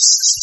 Peace.